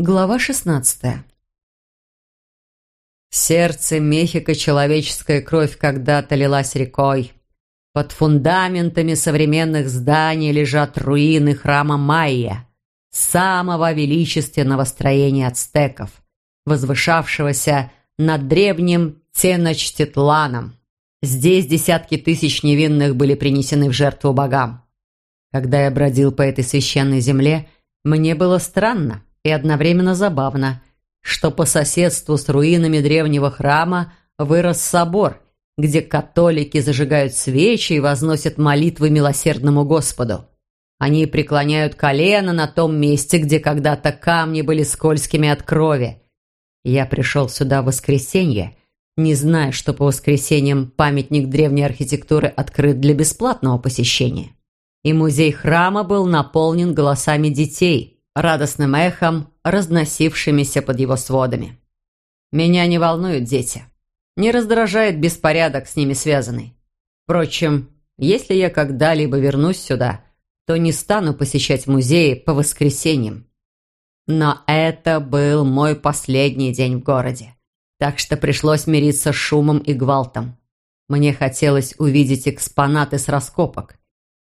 Глава 16 В сердце Мехико человеческая кровь когда-то лилась рекой. Под фундаментами современных зданий лежат руины храма Майя, самого величественного строения ацтеков, возвышавшегося над древним Теночтитланом. Здесь десятки тысяч невинных были принесены в жертву богам. Когда я бродил по этой священной земле, мне было странно и одновременно забавно, что по соседству с руинами древнего храма вырос собор, где католики зажигают свечи и возносят молитвы милосердному Господу. Они преклоняют колено на том месте, где когда-то камни были скользкими от крови. Я пришел сюда в воскресенье, не зная, что по воскресеньям памятник древней архитектуры открыт для бесплатного посещения. И музей храма был наполнен голосами детей – радостным эхом, разносившимися под его сводами. Меня не волнуют дети. Не раздражает беспорядок с ними связанный. Впрочем, если я когда-либо вернусь сюда, то не стану посещать музеи по воскресеньям. Но это был мой последний день в городе, так что пришлось мириться с шумом и гвалтом. Мне хотелось увидеть экспонаты с раскопок,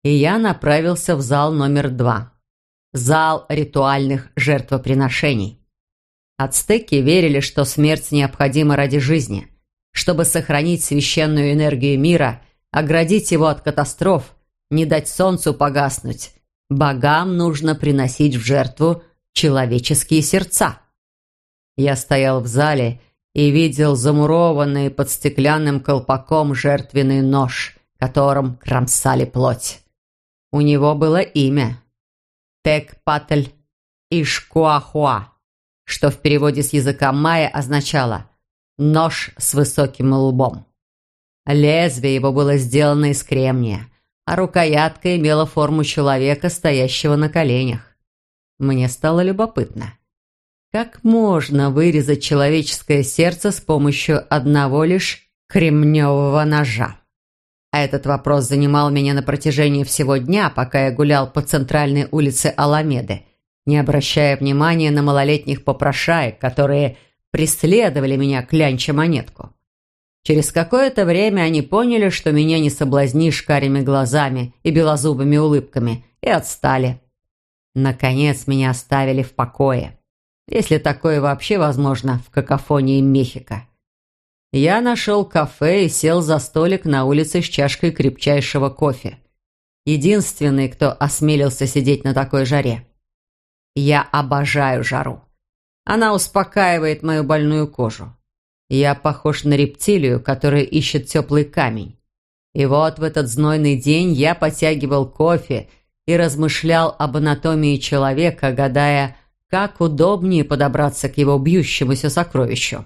и я направился в зал номер два зал ритуальных жертвоприношений. Ацтеки верили, что смерть необходима ради жизни, чтобы сохранить священную энергию мира, оградить его от катастроф, не дать солнцу погаснуть. Богам нужно приносить в жертву человеческие сердца. Я стоял в зале и видел замурованный под стеклянным колпаком жертвенный нож, которым кромсали плоть. У него было имя Текпатль Ишкуахуа, что в переводе с языка майя означало «нож с высоким лбом». Лезвие его было сделано из кремния, а рукоятка имела форму человека, стоящего на коленях. Мне стало любопытно. Как можно вырезать человеческое сердце с помощью одного лишь кремневого ножа? А этот вопрос занимал меня на протяжении всего дня, пока я гулял по центральной улице Аламеды, не обращая внимания на малолетних попрошаек, которые преследовали меня, клянча монетку. Через какое-то время они поняли, что меня не соблазнишь карими глазами и белозубыми улыбками, и отстали. Наконец меня оставили в покое. Если такое вообще возможно в какофонии Мехико я нашел кафе и сел за столик на улице с чашкой крепчайшего кофе. Единственный, кто осмелился сидеть на такой жаре. Я обожаю жару. Она успокаивает мою больную кожу. Я похож на рептилию, которая ищет теплый камень. И вот в этот знойный день я потягивал кофе и размышлял об анатомии человека, гадая, как удобнее подобраться к его бьющемуся сокровищу.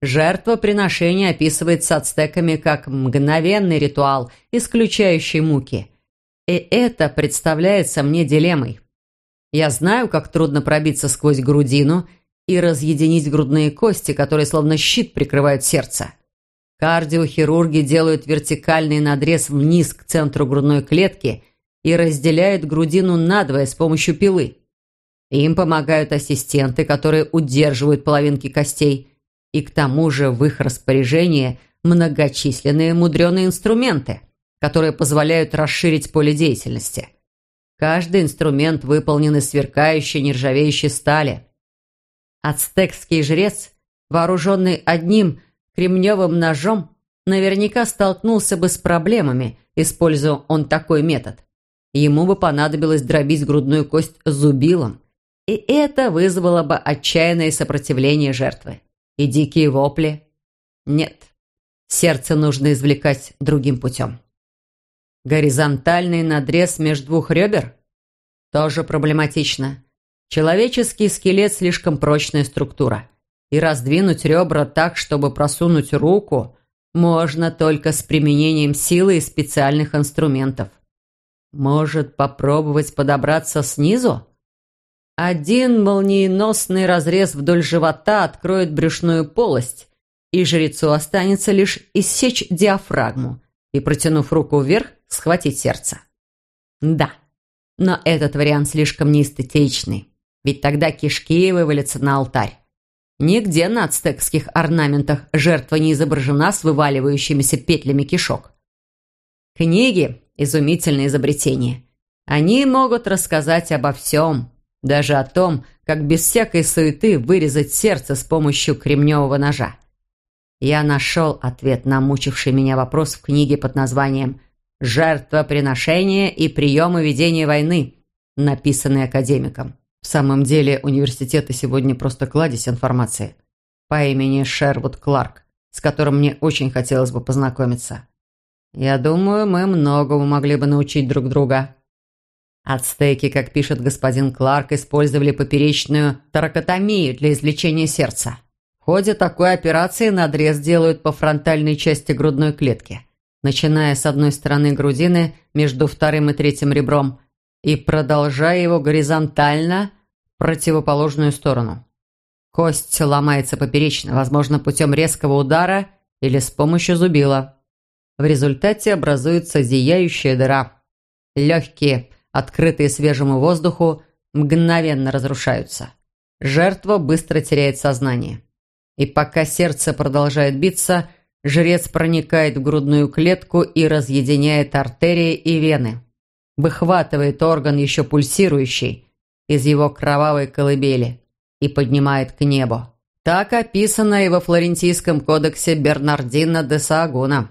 Жертвоприношение описывается ацтеками как мгновенный ритуал, исключающий муки. И это представляется мне дилеммой. Я знаю, как трудно пробиться сквозь грудину и разъединить грудные кости, которые словно щит прикрывают сердце. Кардиохирурги делают вертикальный надрез вниз к центру грудной клетки и разделяют грудину надвое с помощью пилы. Им помогают ассистенты, которые удерживают половинки костей – и к тому же в их распоряжении многочисленные мудреные инструменты, которые позволяют расширить поле деятельности. Каждый инструмент выполнен из сверкающей нержавеющей стали. Ацтекский жрец, вооруженный одним кремневым ножом, наверняка столкнулся бы с проблемами, используя он такой метод. Ему бы понадобилось дробить грудную кость зубилом, и это вызвало бы отчаянное сопротивление жертвы и дикие вопли. Нет, сердце нужно извлекать другим путем. Горизонтальный надрез между двух ребер? Тоже проблематично. Человеческий скелет слишком прочная структура. И раздвинуть ребра так, чтобы просунуть руку, можно только с применением силы и специальных инструментов. Может, попробовать подобраться снизу? Один молниеносный разрез вдоль живота откроет брюшную полость, и жрецу останется лишь иссечь диафрагму и, протянув руку вверх, схватить сердце. Да, но этот вариант слишком неэстетичный. ведь тогда кишки вывалятся на алтарь. Нигде на ацтекских орнаментах жертва не изображена с вываливающимися петлями кишок. Книги – изумительное изобретение. Они могут рассказать обо всем, даже о том, как без всякой суеты вырезать сердце с помощью кремневого ножа. Я нашел ответ на мучивший меня вопрос в книге под названием «Жертвоприношение и приемы ведения войны», написанной академиком. В самом деле университеты сегодня просто кладезь информации по имени Шервуд Кларк, с которым мне очень хотелось бы познакомиться. Я думаю, мы многому могли бы научить друг друга. Ацтеки, как пишет господин Кларк, использовали поперечную таракотомию для излечения сердца. В ходе такой операции надрез делают по фронтальной части грудной клетки, начиная с одной стороны грудины между вторым и третьим ребром и продолжая его горизонтально в противоположную сторону. Кость ломается поперечно, возможно, путем резкого удара или с помощью зубила. В результате образуется зияющая дыра. Легкие, открытые свежему воздуху, мгновенно разрушаются. Жертва быстро теряет сознание. И пока сердце продолжает биться, жрец проникает в грудную клетку и разъединяет артерии и вены. Выхватывает орган еще пульсирующий из его кровавой колыбели и поднимает к небу. Так описано и во Флорентийском кодексе Бернардино де Саагуна.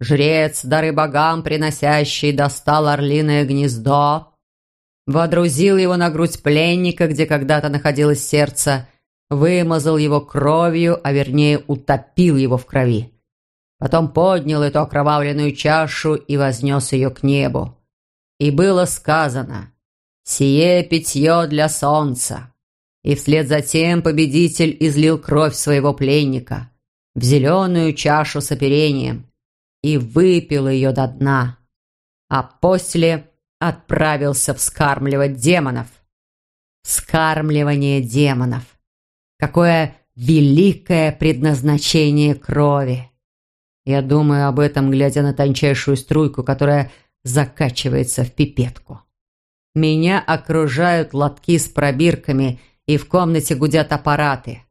Жрец, дары богам приносящий, достал орлиное гнездо, водрузил его на грудь пленника, где когда-то находилось сердце, вымазал его кровью, а вернее утопил его в крови. Потом поднял эту окровавленную чашу и вознес ее к небу. И было сказано «Сие питье для солнца». И вслед за тем победитель излил кровь своего пленника в зеленую чашу с оперением, и выпил ее до дна, а после отправился вскармливать демонов. Вскармливание демонов. Какое великое предназначение крови. Я думаю об этом, глядя на тончайшую струйку, которая закачивается в пипетку. Меня окружают лотки с пробирками, и в комнате гудят аппараты.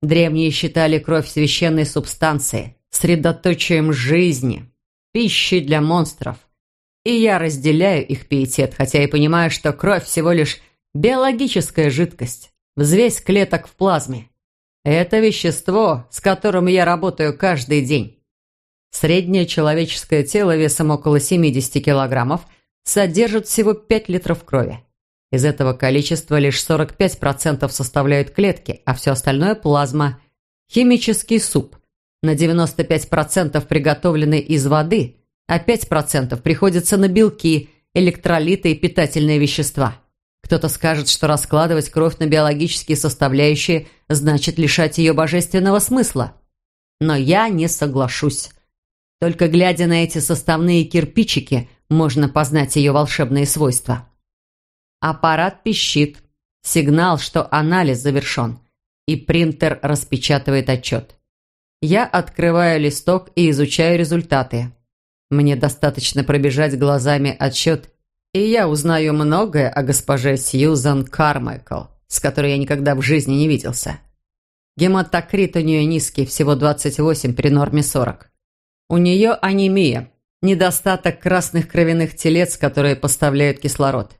Древние считали кровь священной субстанцией, средоточием жизни, пищей для монстров. И я разделяю их пиетет, хотя и понимаю, что кровь всего лишь биологическая жидкость, взвесь клеток в плазме. Это вещество, с которым я работаю каждый день. Среднее человеческое тело весом около 70 килограммов содержит всего 5 литров крови. Из этого количества лишь 45% составляют клетки, а все остальное – плазма. Химический суп, на 95% приготовлены из воды, а 5% приходится на белки, электролиты и питательные вещества. Кто-то скажет, что раскладывать кровь на биологические составляющие значит лишать ее божественного смысла. Но я не соглашусь. Только глядя на эти составные кирпичики, можно познать ее волшебные свойства. Аппарат пищит. Сигнал, что анализ завершен. И принтер распечатывает отчет. Я открываю листок и изучаю результаты. Мне достаточно пробежать глазами отчет, и я узнаю многое о госпоже Сьюзан Кармайкл, с которой я никогда в жизни не виделся. Гематокрит у нее низкий, всего 28 при норме 40. У нее анемия, недостаток красных кровяных телец, которые поставляют кислород.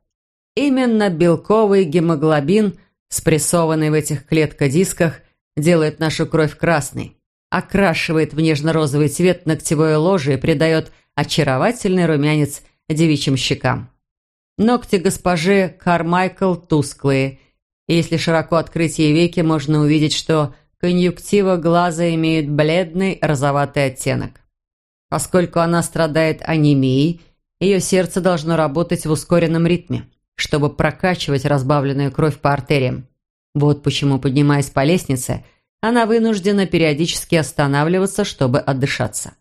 Именно белковый гемоглобин, спрессованный в этих клеткодисках, делает нашу кровь красной окрашивает в нежно-розовый цвет ногтевое ложе и придает очаровательный румянец девичьим щекам. Ногти госпожи Кармайкл тусклые, и если широко открыть ей веки, можно увидеть, что конъюнктива глаза имеет бледный розоватый оттенок. Поскольку она страдает анемией, ее сердце должно работать в ускоренном ритме, чтобы прокачивать разбавленную кровь по артериям. Вот почему, поднимаясь по лестнице, она вынуждена периодически останавливаться, чтобы отдышаться.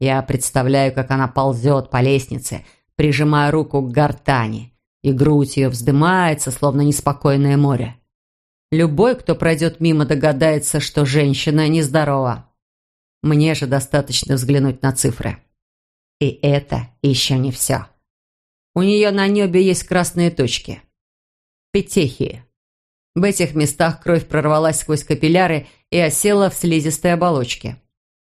Я представляю, как она ползет по лестнице, прижимая руку к гортани, и грудь ее вздымается, словно неспокойное море. Любой, кто пройдет мимо, догадается, что женщина нездорова. Мне же достаточно взглянуть на цифры. И это еще не все. У нее на небе есть красные точки. Петехии. В этих местах кровь прорвалась сквозь капилляры и осела в слизистой оболочке.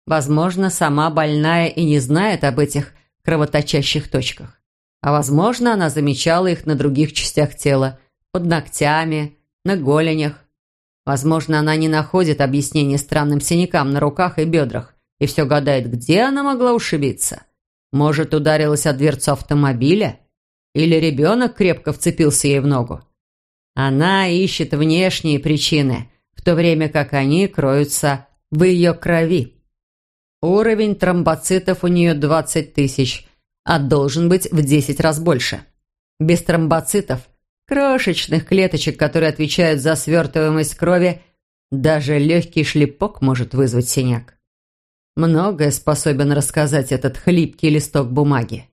Возможно, сама больная и не знает об этих кровоточащих точках. А возможно, она замечала их на других частях тела, под ногтями, на голенях. Возможно, она не находит объяснений странным синякам на руках и бедрах и все гадает, где она могла ушибиться. Может, ударилась о дверцу автомобиля? Или ребенок крепко вцепился ей в ногу? Она ищет внешние причины, в то время как они кроются в ее крови. Уровень тромбоцитов у нее 20 тысяч, а должен быть в 10 раз больше. Без тромбоцитов, крошечных клеточек, которые отвечают за свертываемость крови, даже легкий шлепок может вызвать синяк. Многое способен рассказать этот хлипкий листок бумаги.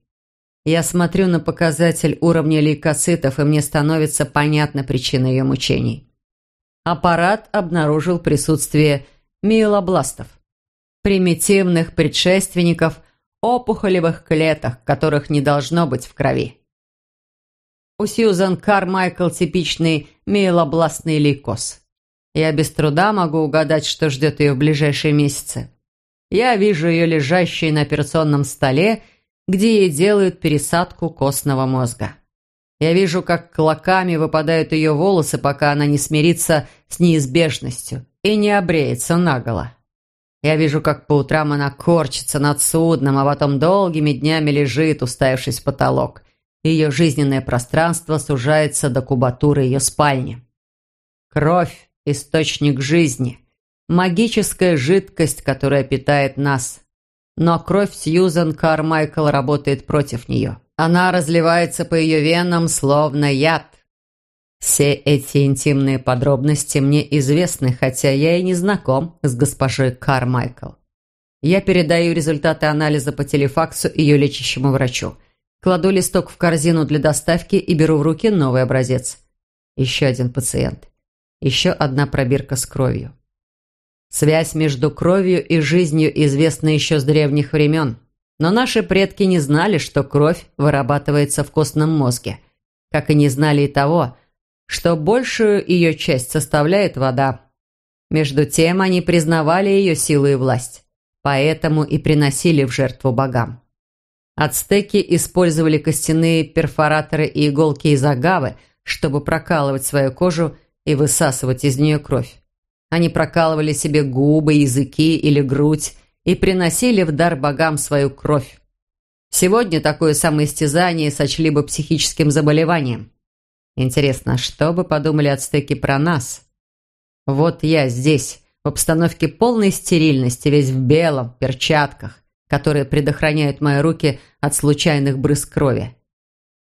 Я смотрю на показатель уровня лейкоцитов, и мне становится понятна причина ее мучений. Аппарат обнаружил присутствие миелобластов примитивных предшественников опухолевых клеток, которых не должно быть в крови. У Сьюзан Кармайкл типичный миелобластный лейкоз. Я без труда могу угадать, что ждет ее в ближайшие месяцы. Я вижу ее лежащей на операционном столе, где ей делают пересадку костного мозга. Я вижу, как клоками выпадают ее волосы, пока она не смирится с неизбежностью и не обреется наголо. Я вижу, как по утрам она корчится над судном, а потом долгими днями лежит, уставившись в потолок. Ее жизненное пространство сужается до кубатуры ее спальни. Кровь – источник жизни. Магическая жидкость, которая питает нас. Но кровь Сьюзан Кармайкл работает против нее. Она разливается по ее венам, словно яд. Все эти интимные подробности мне известны, хотя я и не знаком с госпожой Кармайкл. Я передаю результаты анализа по телефаксу ее лечащему врачу. Кладу листок в корзину для доставки и беру в руки новый образец. Еще один пациент. Еще одна пробирка с кровью. Связь между кровью и жизнью известна еще с древних времен. Но наши предки не знали, что кровь вырабатывается в костном мозге. Как и не знали и того, что большую ее часть составляет вода. Между тем они признавали ее силу и власть, поэтому и приносили в жертву богам. Ацтеки использовали костяные перфораторы и иголки из агавы, чтобы прокалывать свою кожу и высасывать из нее кровь. Они прокалывали себе губы, языки или грудь и приносили в дар богам свою кровь. Сегодня такое самоистязание сочли бы психическим заболеванием. Интересно, что бы подумали ацтеки про нас? Вот я здесь, в обстановке полной стерильности, весь в белом, в перчатках, которые предохраняют мои руки от случайных брызг крови.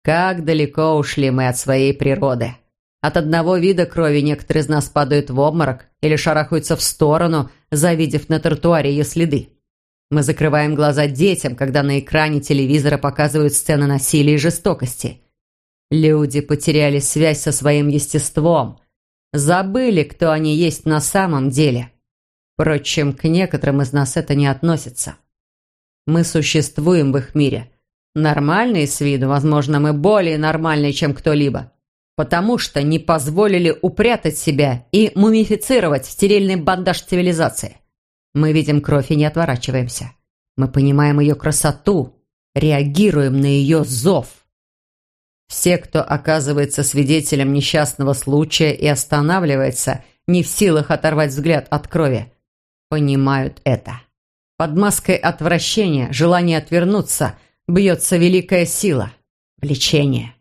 Как далеко ушли мы от своей природы. От одного вида крови некоторые из нас падают в обморок или шарахаются в сторону, завидев на тротуаре ее следы. Мы закрываем глаза детям, когда на экране телевизора показывают сцены насилия и жестокости. Люди потеряли связь со своим естеством, забыли, кто они есть на самом деле. Впрочем, к некоторым из нас это не относится. Мы существуем в их мире. Нормальные с виду, возможно, мы более нормальные, чем кто-либо. Потому что не позволили упрятать себя и мумифицировать в стерильный бандаж цивилизации. Мы видим кровь и не отворачиваемся. Мы понимаем ее красоту, реагируем на ее зов. Все, кто оказывается свидетелем несчастного случая и останавливается, не в силах оторвать взгляд от крови, понимают это. Под маской отвращения, желания отвернуться, бьется великая сила – влечение.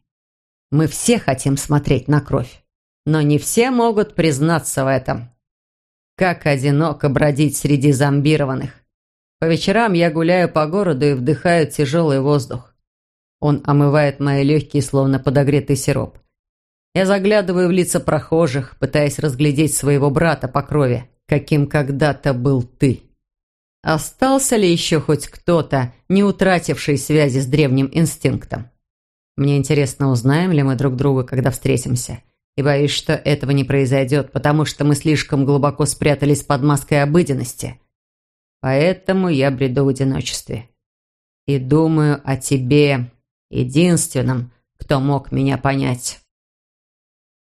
Мы все хотим смотреть на кровь, но не все могут признаться в этом. Как одиноко бродить среди зомбированных. По вечерам я гуляю по городу и вдыхаю тяжелый воздух. Он омывает мои легкие, словно подогретый сироп. Я заглядываю в лица прохожих, пытаясь разглядеть своего брата по крови, каким когда-то был ты. Остался ли еще хоть кто-то, не утративший связи с древним инстинктом? Мне интересно, узнаем ли мы друг друга, когда встретимся. И боюсь, что этого не произойдет, потому что мы слишком глубоко спрятались под маской обыденности. Поэтому я бреду в одиночестве. И думаю о тебе, единственном, кто мог меня понять.